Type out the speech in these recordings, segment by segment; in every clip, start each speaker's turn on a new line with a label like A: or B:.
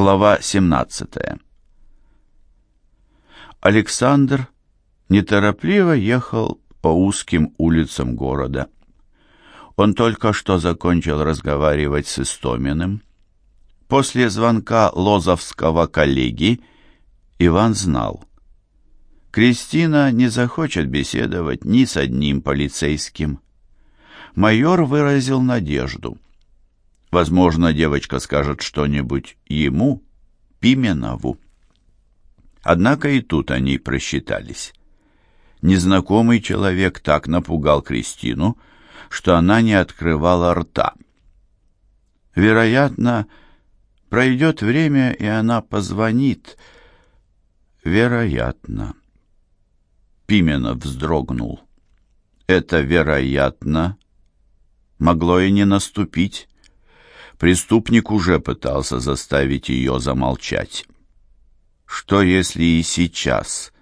A: Глава 17. Александр неторопливо ехал по узким улицам города. Он только что закончил разговаривать с Истоминым. После звонка лозовского коллеги Иван знал. Кристина не захочет беседовать ни с одним полицейским. Майор выразил надежду — Возможно, девочка скажет что-нибудь ему, Пименову. Однако и тут они просчитались. Незнакомый человек так напугал Кристину, что она не открывала рта. Вероятно, пройдет время, и она позвонит. Вероятно. Пименов вздрогнул. Это вероятно могло и не наступить. Преступник уже пытался заставить ее замолчать. Что если и сейчас?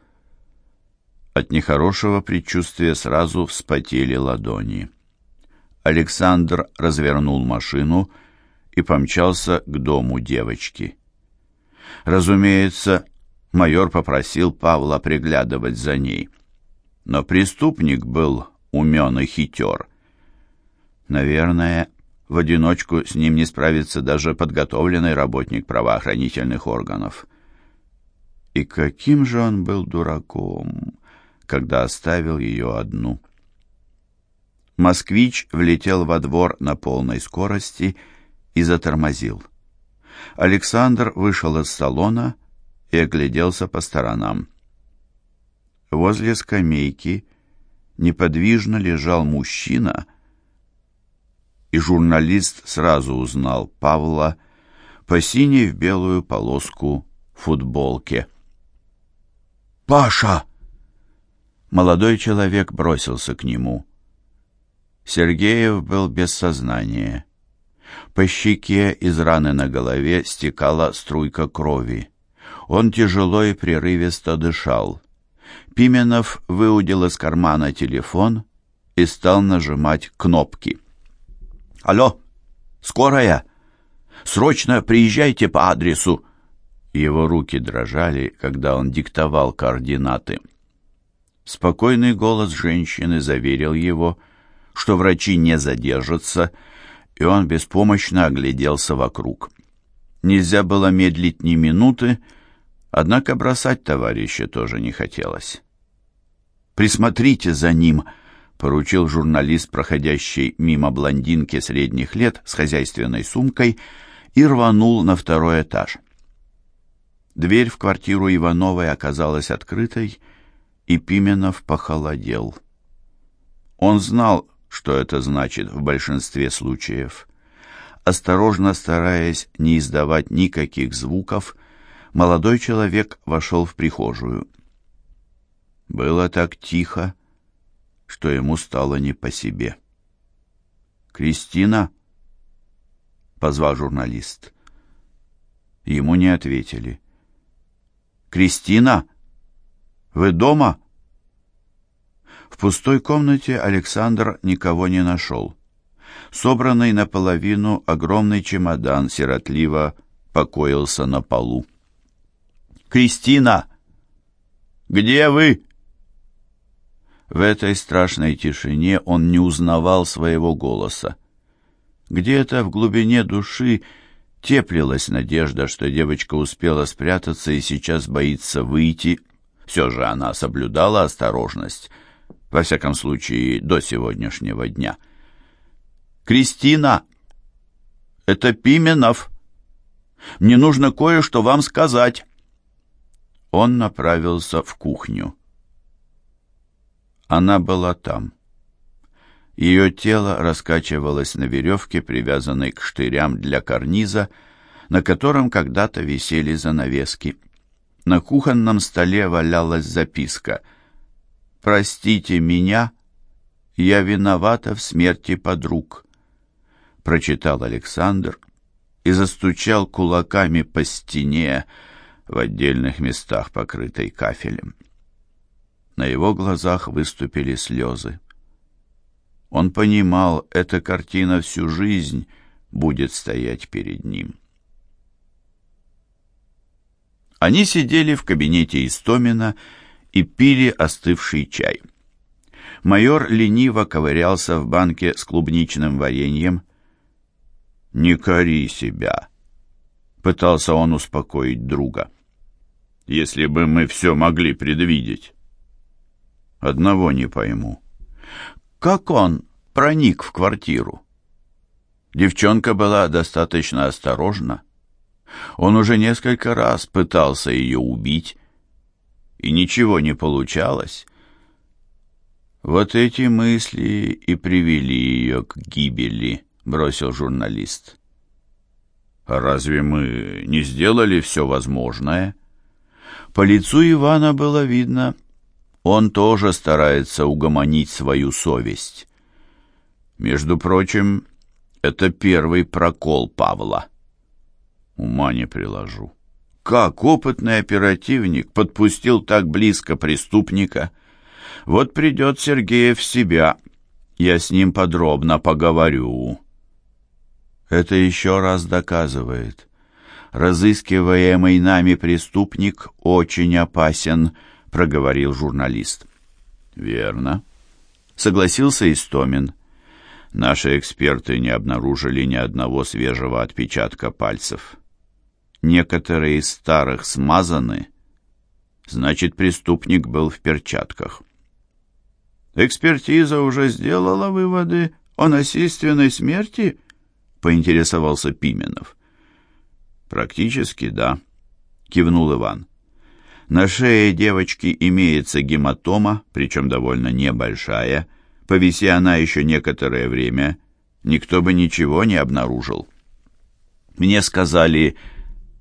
A: От нехорошего предчувствия сразу вспотели ладони. Александр развернул машину и помчался к дому девочки. Разумеется, майор попросил Павла приглядывать за ней. Но преступник был умен и хитер. Наверное, в одиночку с ним не справится даже подготовленный работник правоохранительных органов. И каким же он был дураком, когда оставил ее одну. Москвич влетел во двор на полной скорости и затормозил. Александр вышел из салона и огляделся по сторонам. Возле скамейки неподвижно лежал мужчина — и журналист сразу узнал Павла по синей в белую полоску футболке. «Паша!» Молодой человек бросился к нему. Сергеев был без сознания. По щеке из раны на голове стекала струйка крови. Он тяжело и прерывисто дышал. Пименов выудил из кармана телефон и стал нажимать кнопки. Алло, скорая! Срочно приезжайте по адресу!» Его руки дрожали, когда он диктовал координаты. Спокойный голос женщины заверил его, что врачи не задержатся, и он беспомощно огляделся вокруг. Нельзя было медлить ни минуты, однако бросать товарища тоже не хотелось. «Присмотрите за ним!» Поручил журналист, проходящий мимо блондинки средних лет с хозяйственной сумкой, и рванул на второй этаж. Дверь в квартиру Ивановой оказалась открытой, и Пименов похолодел. Он знал, что это значит в большинстве случаев. Осторожно стараясь не издавать никаких звуков, молодой человек вошел в прихожую. Было так тихо, что ему стало не по себе. «Кристина?» — позвал журналист. Ему не ответили. «Кристина? Вы дома?» В пустой комнате Александр никого не нашел. Собранный наполовину огромный чемодан сиротливо покоился на полу. «Кристина! Где вы?» В этой страшной тишине он не узнавал своего голоса. Где-то в глубине души теплилась надежда, что девочка успела спрятаться и сейчас боится выйти. Все же она соблюдала осторожность, во всяком случае, до сегодняшнего дня. «Кристина! Это Пименов! Мне нужно кое-что вам сказать!» Он направился в кухню. Она была там. Ее тело раскачивалось на веревке, привязанной к штырям для карниза, на котором когда-то висели занавески. На кухонном столе валялась записка «Простите меня, я виновата в смерти подруг», прочитал Александр и застучал кулаками по стене в отдельных местах, покрытой кафелем. На его глазах выступили слезы. Он понимал, эта картина всю жизнь будет стоять перед ним. Они сидели в кабинете Истомина и пили остывший чай. Майор лениво ковырялся в банке с клубничным вареньем. «Не кори себя», — пытался он успокоить друга. «Если бы мы все могли предвидеть». «Одного не пойму. Как он проник в квартиру?» Девчонка была достаточно осторожна. Он уже несколько раз пытался ее убить, и ничего не получалось. Вот эти мысли и привели ее к гибели, бросил журналист. А разве мы не сделали все возможное? По лицу Ивана было видно, он тоже старается угомонить свою совесть. Между прочим, это первый прокол Павла. Ума не приложу. Как опытный оперативник подпустил так близко преступника? Вот придет Сергеев в себя. Я с ним подробно поговорю. Это еще раз доказывает. Разыскиваемый нами преступник очень опасен, проговорил журналист. Верно. Согласился Истомин. Наши эксперты не обнаружили ни одного свежего отпечатка пальцев. Некоторые из старых смазаны, значит, преступник был в перчатках. Экспертиза уже сделала выводы о насильственной смерти? поинтересовался Пименов. Практически да, кивнул Иван. На шее девочки имеется гематома, причем довольно небольшая. Повиси она еще некоторое время, никто бы ничего не обнаружил. Мне сказали,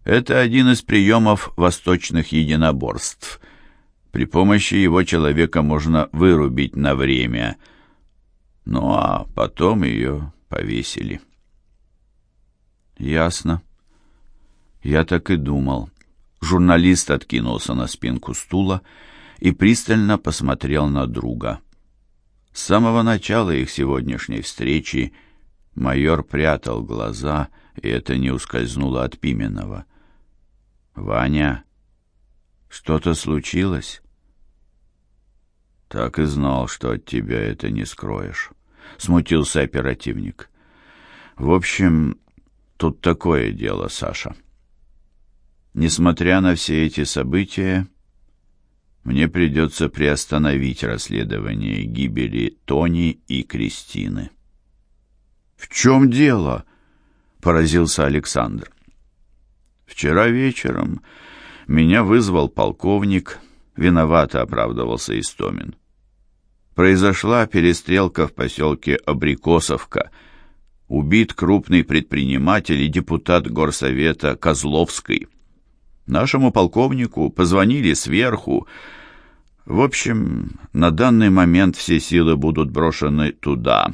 A: это один из приемов восточных единоборств. При помощи его человека можно вырубить на время. Ну а потом ее повесили. Ясно. Я так и думал. Журналист откинулся на спинку стула и пристально посмотрел на друга. С самого начала их сегодняшней встречи майор прятал глаза, и это не ускользнуло от Пименова. «Ваня, что-то случилось?» «Так и знал, что от тебя это не скроешь», — смутился оперативник. «В общем, тут такое дело, Саша. Несмотря на все эти события, мне придется приостановить расследование гибели Тони и Кристины». «В чем дело?» — поразился Александр. Вчера вечером меня вызвал полковник, виновато оправдывался Истомин. Произошла перестрелка в поселке Абрикосовка. Убит крупный предприниматель и депутат горсовета Козловский. Нашему полковнику позвонили сверху. В общем, на данный момент все силы будут брошены туда,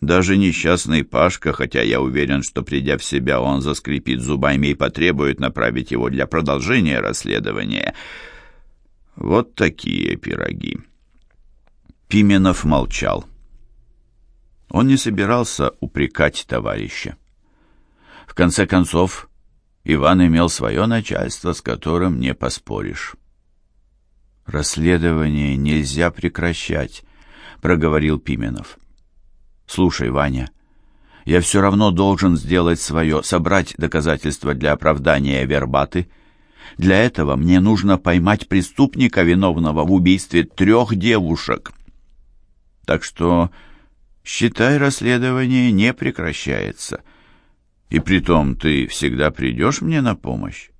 A: даже несчастный Пашка, хотя я уверен, что придя в себя, он заскрипит зубами и потребует направить его для продолжения расследования. Вот такие пироги. Пименов молчал. Он не собирался упрекать товарища. В конце концов, Иван имел свое начальство, с которым не поспоришь. «Расследование нельзя прекращать», — проговорил Пименов. «Слушай, Ваня, я все равно должен сделать свое, собрать доказательства для оправдания Вербаты. Для этого мне нужно поймать преступника, виновного в убийстве трех девушек. Так что, считай, расследование не прекращается. И притом ты всегда придешь мне на помощь.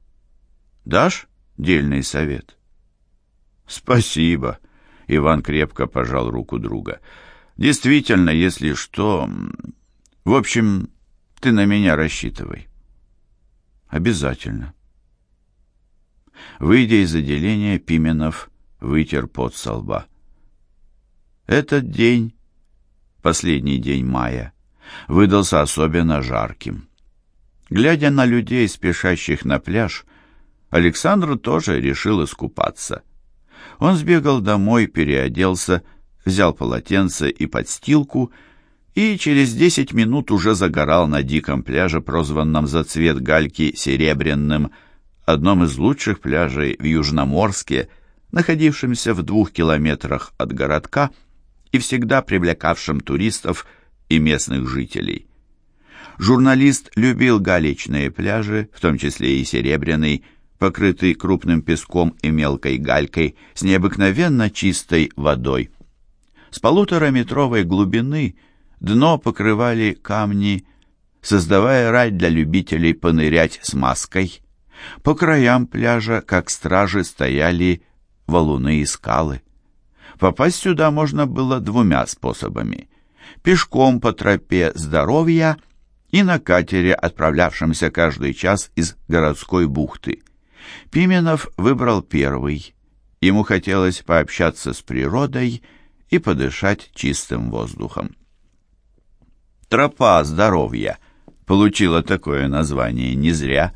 A: Дашь дельный совет?» «Спасибо», — Иван крепко пожал руку друга. Действительно, если что... В общем, ты на меня рассчитывай. Обязательно. Выйдя из отделения, Пименов вытер пот со лба. Этот день, последний день мая, выдался особенно жарким. Глядя на людей, спешащих на пляж, Александр тоже решил искупаться. Он сбегал домой, переоделся взял полотенце и подстилку и через десять минут уже загорал на диком пляже, прозванном за цвет гальки серебряным, одном из лучших пляжей в Южноморске, находившемся в двух километрах от городка и всегда привлекавшем туристов и местных жителей. Журналист любил галечные пляжи, в том числе и Серебряный, покрытый крупным песком и мелкой галькой, с необыкновенно чистой водой. С полутораметровой глубины дно покрывали камни, создавая рай для любителей понырять с маской. По краям пляжа, как стражи, стояли валуны и скалы. Попасть сюда можно было двумя способами. Пешком по тропе здоровья и на катере, отправлявшемся каждый час из городской бухты. Пименов выбрал первый. Ему хотелось пообщаться с природой и подышать чистым воздухом. Тропа здоровья получила такое название не зря.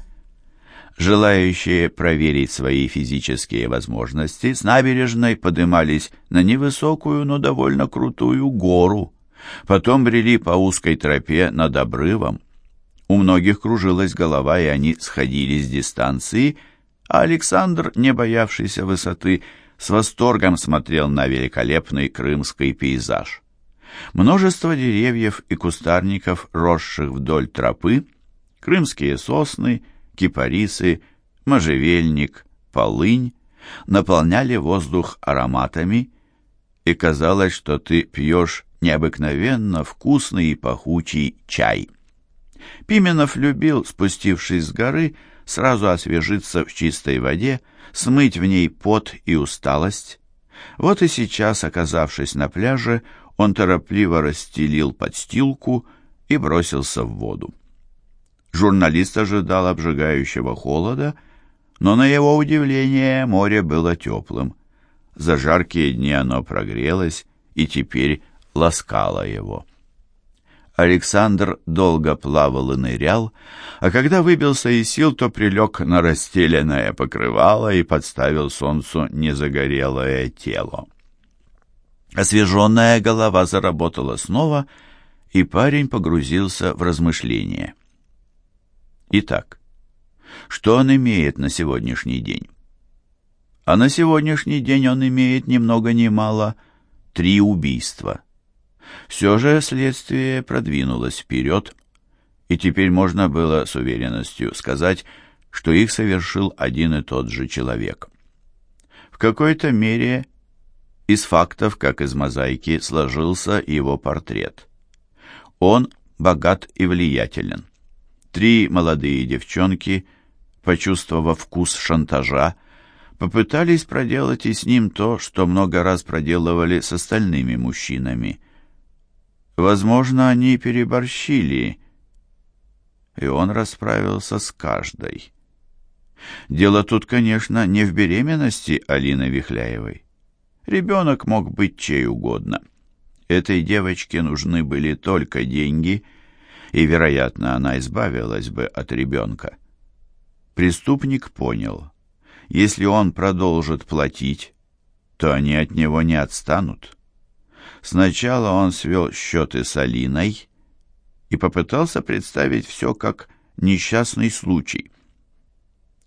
A: Желающие проверить свои физические возможности с набережной подымались на невысокую, но довольно крутую гору. Потом брели по узкой тропе над обрывом. У многих кружилась голова, и они сходили с дистанции, а Александр, не боявшийся высоты, с восторгом смотрел на великолепный крымский пейзаж. Множество деревьев и кустарников, росших вдоль тропы, крымские сосны, кипарисы, можжевельник, полынь, наполняли воздух ароматами, и казалось, что ты пьешь необыкновенно вкусный и пахучий чай. Пименов любил, спустившись с горы, сразу освежиться в чистой воде, смыть в ней пот и усталость. Вот и сейчас, оказавшись на пляже, он торопливо расстелил подстилку и бросился в воду. Журналист ожидал обжигающего холода, но на его удивление море было теплым. За жаркие дни оно прогрелось и теперь ласкало его. Александр долго плавал и нырял, а когда выбился из сил, то прилег на расстеленное покрывало и подставил солнцу незагорелое тело. Освеженная голова заработала снова, и парень погрузился в размышления. Итак, что он имеет на сегодняшний день? А на сегодняшний день он имеет ни много ни мало три убийства – все же следствие продвинулось вперед, и теперь можно было с уверенностью сказать, что их совершил один и тот же человек. В какой-то мере из фактов, как из мозаики, сложился его портрет. Он богат и влиятелен. Три молодые девчонки, почувствовав вкус шантажа, попытались проделать и с ним то, что много раз проделывали с остальными мужчинами – Возможно, они переборщили, и он расправился с каждой. Дело тут, конечно, не в беременности Алины Вихляевой. Ребенок мог быть чей угодно. Этой девочке нужны были только деньги, и, вероятно, она избавилась бы от ребенка. Преступник понял, если он продолжит платить, то они от него не отстанут. Сначала он свел счеты с Алиной и попытался представить все как несчастный случай.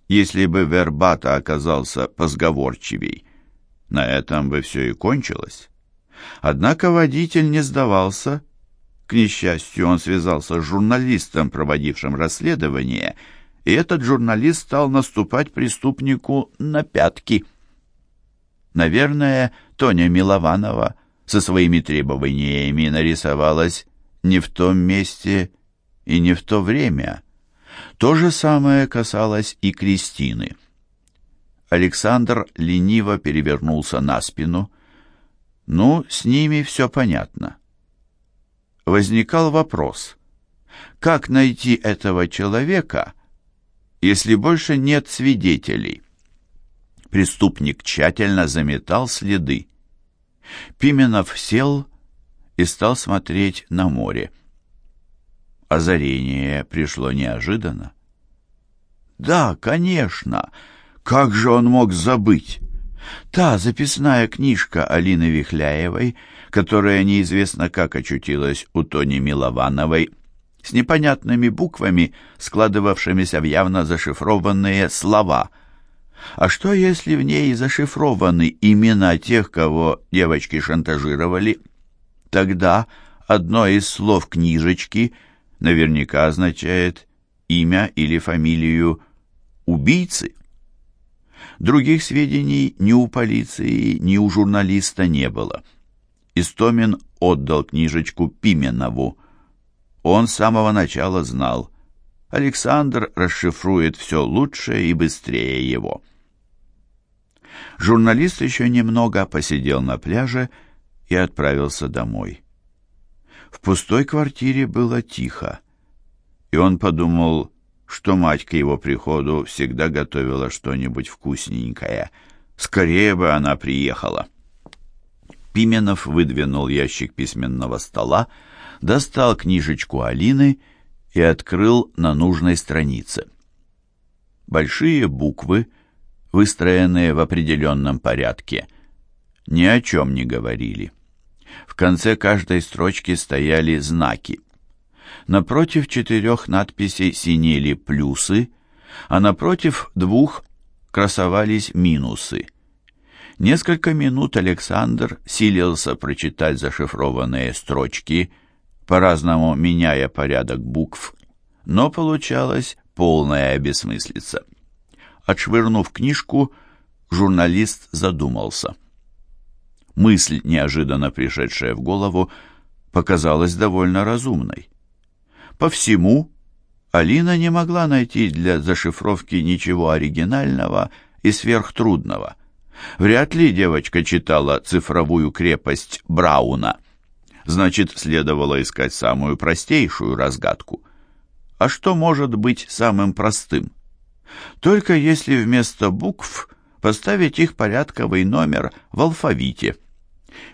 A: Если бы Вербата оказался позговорчивей, на этом бы все и кончилось. Однако водитель не сдавался. К несчастью, он связался с журналистом, проводившим расследование, и этот журналист стал наступать преступнику на пятки. Наверное, Тоня Милованова со своими требованиями нарисовалась не в том месте и не в то время. То же самое касалось и Кристины. Александр лениво перевернулся на спину. Ну, с ними все понятно. Возникал вопрос, как найти этого человека, если больше нет свидетелей? Преступник тщательно заметал следы. Пименов сел и стал смотреть на море. Озарение пришло неожиданно. Да, конечно, как же он мог забыть? Та записная книжка Алины Вихляевой, которая неизвестно как очутилась у Тони Миловановой, с непонятными буквами, складывавшимися в явно зашифрованные слова. А что, если в ней зашифрованы имена тех, кого девочки шантажировали? Тогда одно из слов книжечки наверняка означает имя или фамилию убийцы. Других сведений ни у полиции, ни у журналиста не было. Истомин отдал книжечку Пименову. Он с самого начала знал. Александр расшифрует все лучше и быстрее его. Журналист еще немного посидел на пляже и отправился домой. В пустой квартире было тихо, и он подумал, что мать к его приходу всегда готовила что-нибудь вкусненькое. Скорее бы она приехала. Пименов выдвинул ящик письменного стола, достал книжечку Алины и открыл на нужной странице. Большие буквы, выстроенные в определенном порядке, ни о чем не говорили. В конце каждой строчки стояли знаки. Напротив четырех надписей синели плюсы, а напротив двух красовались минусы. Несколько минут Александр силился прочитать зашифрованные строчки, по-разному меняя порядок букв, но получалась полная бессмыслица. Отшвырнув книжку, журналист задумался. Мысль, неожиданно пришедшая в голову, показалась довольно разумной. По всему, Алина не могла найти для зашифровки ничего оригинального и сверхтрудного. Вряд ли девочка читала цифровую крепость Брауна. Значит, следовало искать самую простейшую разгадку. А что может быть самым простым? Только если вместо букв поставить их порядковый номер в алфавите.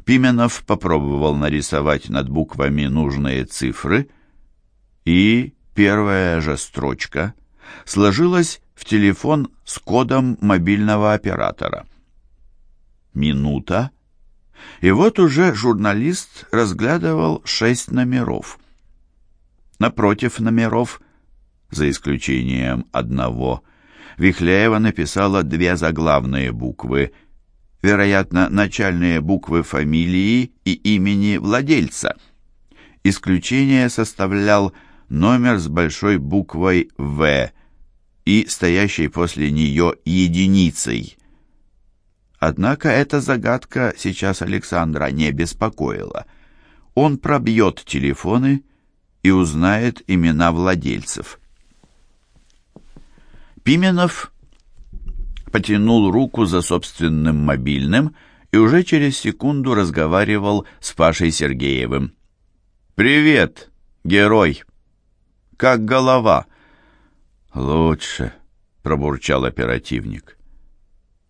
A: Пименов попробовал нарисовать над буквами нужные цифры, и первая же строчка сложилась в телефон с кодом мобильного оператора. Минута, и вот уже журналист разглядывал шесть номеров. Напротив номеров, за исключением одного, Вихляева написала две заглавные буквы – вероятно, начальные буквы фамилии и имени владельца. Исключение составлял номер с большой буквой «В» и стоящей после нее единицей. Однако эта загадка сейчас Александра не беспокоила. Он пробьет телефоны и узнает имена владельцев. Пименов потянул руку за собственным мобильным и уже через секунду разговаривал с Пашей Сергеевым. «Привет, герой! Как голова?» «Лучше», — пробурчал оперативник.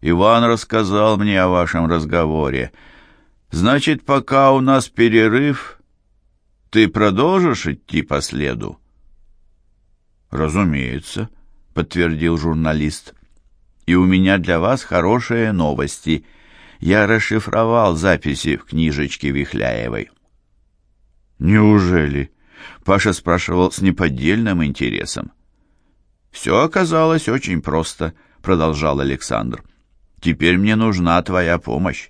A: «Иван рассказал мне о вашем разговоре. Значит, пока у нас перерыв, ты продолжишь идти по следу?» «Разумеется», — подтвердил журналист. И у меня для вас хорошие новости. Я расшифровал записи в книжечке Вихляевой. Неужели? Паша спрашивал с неподдельным интересом. Все оказалось очень просто, продолжал Александр. Теперь мне нужна твоя помощь.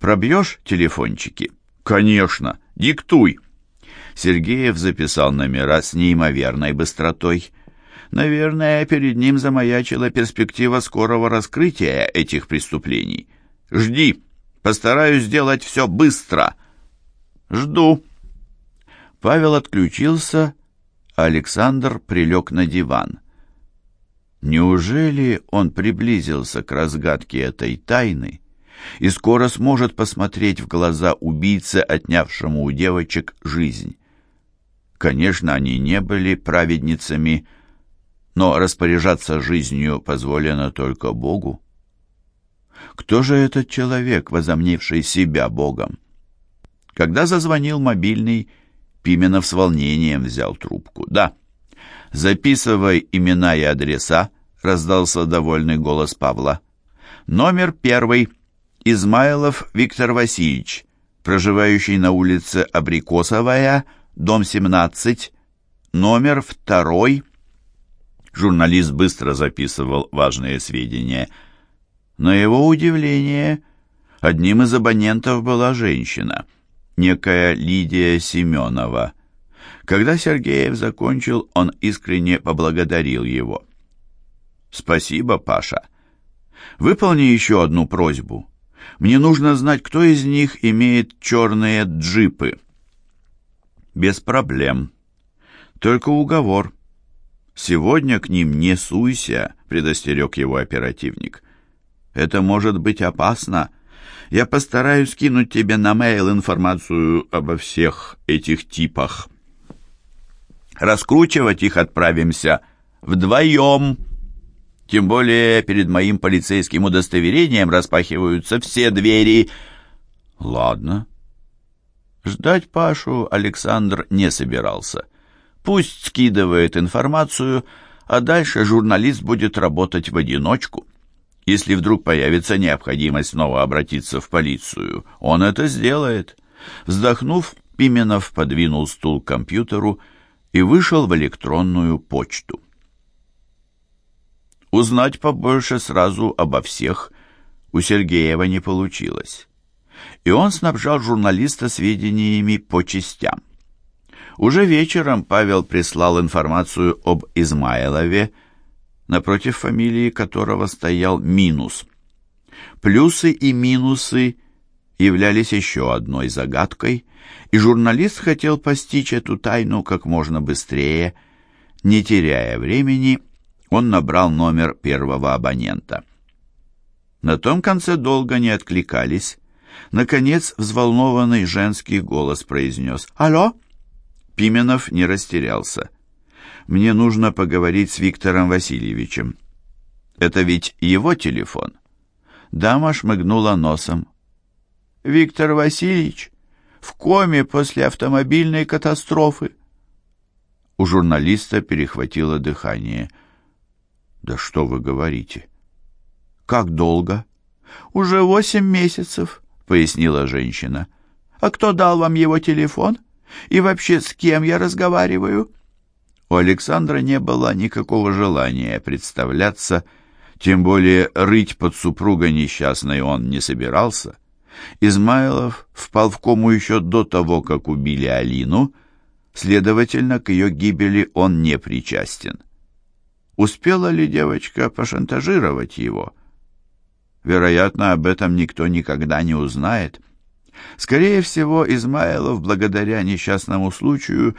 A: Пробьешь телефончики? Конечно, диктуй. Сергеев записал номера с неимоверной быстротой. Наверное, перед ним замаячила перспектива скорого раскрытия этих преступлений. «Жди! Постараюсь сделать все быстро!» «Жду!» Павел отключился, Александр прилег на диван. Неужели он приблизился к разгадке этой тайны и скоро сможет посмотреть в глаза убийце, отнявшему у девочек жизнь? Конечно, они не были праведницами, но распоряжаться жизнью позволено только Богу. Кто же этот человек, возомнивший себя Богом? Когда зазвонил мобильный, Пименов с волнением взял трубку. «Да, записывай имена и адреса», — раздался довольный голос Павла. «Номер первый. Измайлов Виктор Васильевич, проживающий на улице Абрикосовая, дом 17, номер второй. Журналист быстро записывал важные сведения. На его удивление, одним из абонентов была женщина, некая Лидия Семенова. Когда Сергеев закончил, он искренне поблагодарил его. «Спасибо, Паша. Выполни еще одну просьбу. Мне нужно знать, кто из них имеет черные джипы». «Без проблем. Только уговор. Сегодня к ним не суйся», — предостерег его оперативник. «Это может быть опасно. Я постараюсь скинуть тебе на мейл информацию обо всех этих типах». Раскручивать их отправимся вдвоем. Тем более перед моим полицейским удостоверением распахиваются все двери. Ладно. Ждать Пашу Александр не собирался. Пусть скидывает информацию, а дальше журналист будет работать в одиночку. Если вдруг появится необходимость снова обратиться в полицию, он это сделает. Вздохнув, Пименов подвинул стул к компьютеру и вышел в электронную почту. Узнать побольше сразу обо всех у Сергеева не получилось, и он снабжал журналиста сведениями по частям. Уже вечером Павел прислал информацию об Измайлове, напротив фамилии которого стоял минус. Плюсы и минусы являлись еще одной загадкой, и журналист хотел постичь эту тайну как можно быстрее. Не теряя времени, он набрал номер первого абонента. На том конце долго не откликались. Наконец, взволнованный женский голос произнес «Алло?» Пименов не растерялся. «Мне нужно поговорить с Виктором Васильевичем». «Это ведь его телефон?» Дама шмыгнула носом. «Виктор Васильевич?» в коме после автомобильной катастрофы. У журналиста перехватило дыхание. «Да что вы говорите?» «Как долго?» «Уже восемь месяцев», — пояснила женщина. «А кто дал вам его телефон? И вообще, с кем я разговариваю?» У Александра не было никакого желания представляться, тем более рыть под супруга несчастной он не собирался. Измайлов впал в кому еще до того, как убили Алину, следовательно, к ее гибели он не причастен. Успела ли девочка пошантажировать его? Вероятно, об этом никто никогда не узнает. Скорее всего, Измайлов, благодаря несчастному случаю,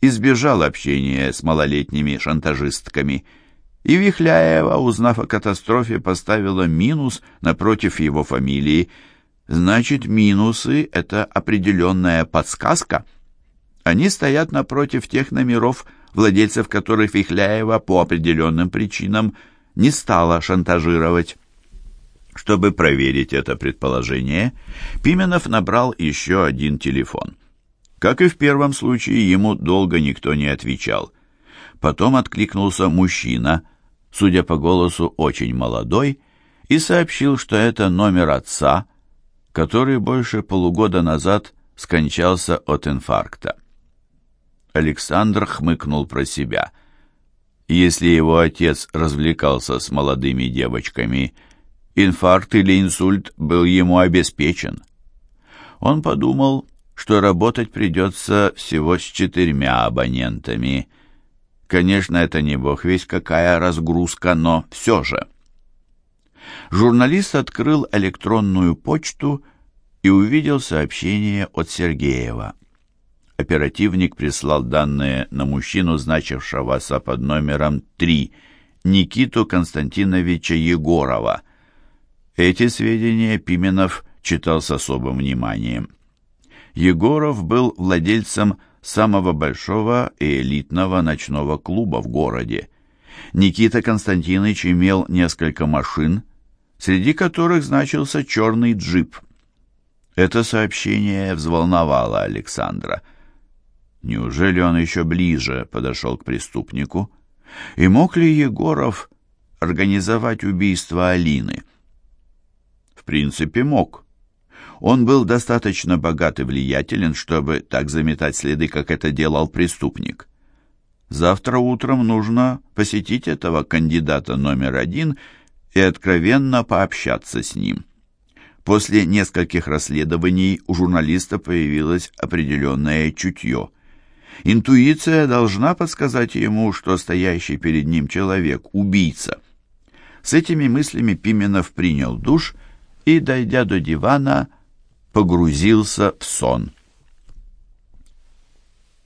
A: избежал общения с малолетними шантажистками, и Вихляева, узнав о катастрофе, поставила минус напротив его фамилии – Значит, минусы — это определенная подсказка. Они стоят напротив тех номеров, владельцев которых Вихляева по определенным причинам не стала шантажировать. Чтобы проверить это предположение, Пименов набрал еще один телефон. Как и в первом случае, ему долго никто не отвечал. Потом откликнулся мужчина, судя по голосу очень молодой, и сообщил, что это номер отца, который больше полугода назад скончался от инфаркта. Александр хмыкнул про себя. Если его отец развлекался с молодыми девочками, инфаркт или инсульт был ему обеспечен. Он подумал, что работать придется всего с четырьмя абонентами. Конечно, это не бог весь какая разгрузка, но все же. Журналист открыл электронную почту и увидел сообщение от Сергеева. Оперативник прислал данные на мужчину, значившегося под номером 3, Никиту Константиновича Егорова. Эти сведения Пименов читал с особым вниманием. Егоров был владельцем самого большого и элитного ночного клуба в городе. Никита Константинович имел несколько машин, среди которых значился черный джип. Это сообщение взволновало Александра. Неужели он еще ближе подошел к преступнику? И мог ли Егоров организовать убийство Алины? Принципе, мог. Он был достаточно богат и влиятелен, чтобы так заметать следы, как это делал преступник. Завтра утром нужно посетить этого кандидата номер один и откровенно пообщаться с ним. После нескольких расследований у журналиста появилось определенное чутье. Интуиция должна подсказать ему, что стоящий перед ним человек – убийца. С этими мыслями Пименов принял душ и, дойдя до дивана, погрузился в сон.